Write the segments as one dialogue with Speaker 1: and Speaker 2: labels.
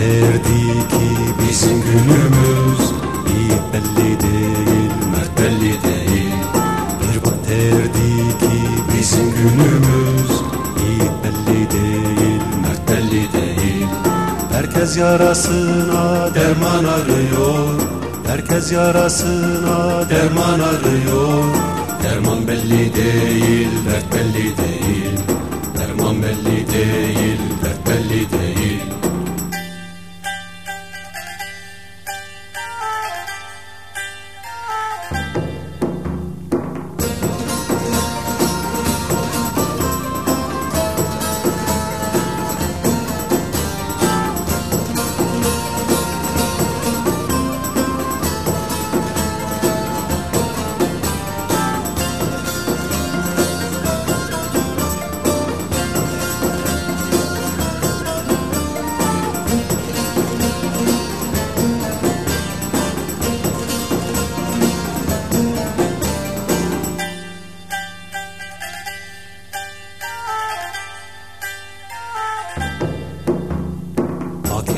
Speaker 1: Derdi ki bizim günümüz Yiğit belli değil, mert belli değil Bir bak derdi ki bizim günümüz Yiğit belli değil, mert belli değil Herkes yarasına derman arıyor Herkes yarasına derman arıyor. Derman belli değil, dert belli değil. Derman belli değil, dert belli değil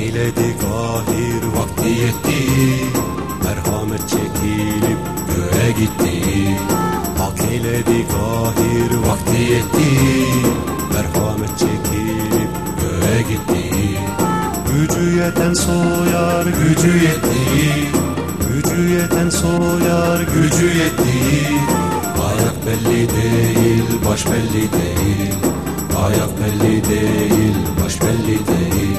Speaker 1: eyledi gahir vakti yetti. Merhamet çekilip göğe gitti. Hak eyledi gahir vakti yetti. Merhamet çekilip göğe gitti. Gücü yeten soyar gücü yetti. Gücü yeten soyar gücü yetti. Ayak belli değil baş belli değil. Ayak belli değil baş belli değil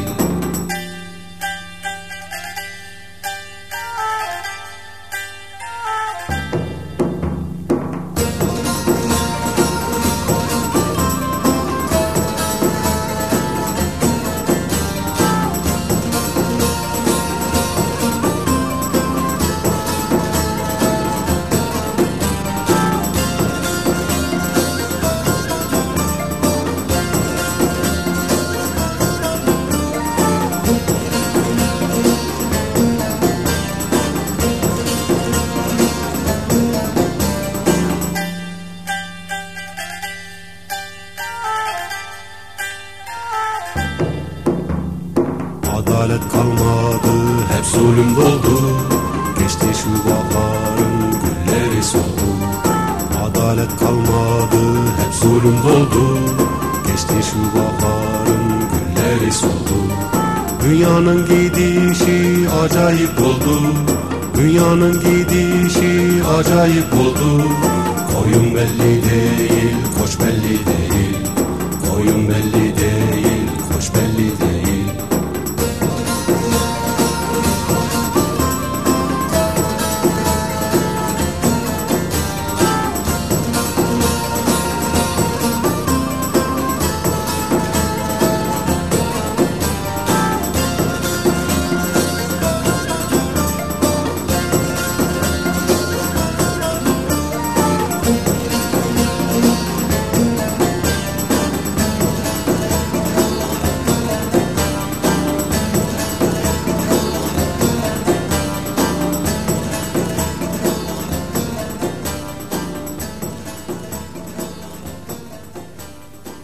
Speaker 1: Adalet kalmadı hep zulüm doldu. Geçti şu baharın gülleri soldu. Adalet kalmadı hep zulüm doldu. Geçti şu baharın gülleri soldu. Dünyanın gidişi acayip oldu. Dünyanın gidişi acayip oldu. Koyun belli değil, koç belli değil. Koyun belli değil, koç belli